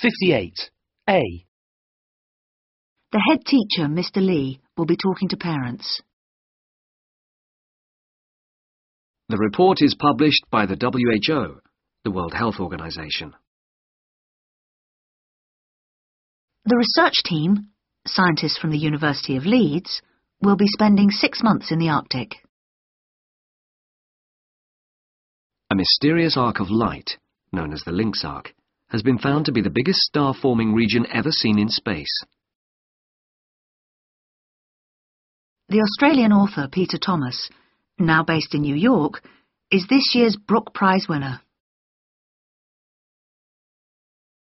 58. A. The head teacher, Mr. Lee, will be talking to parents. The report is published by the WHO, the World Health Organization. The research team, scientists from the University of Leeds, will be spending six months in the Arctic. A mysterious arc of light, known as the Lynx Arc, has been found to be the biggest star-forming region ever seen in space. The Australian author Peter Thomas, now based in New York, is this year's Brooke Prize winner.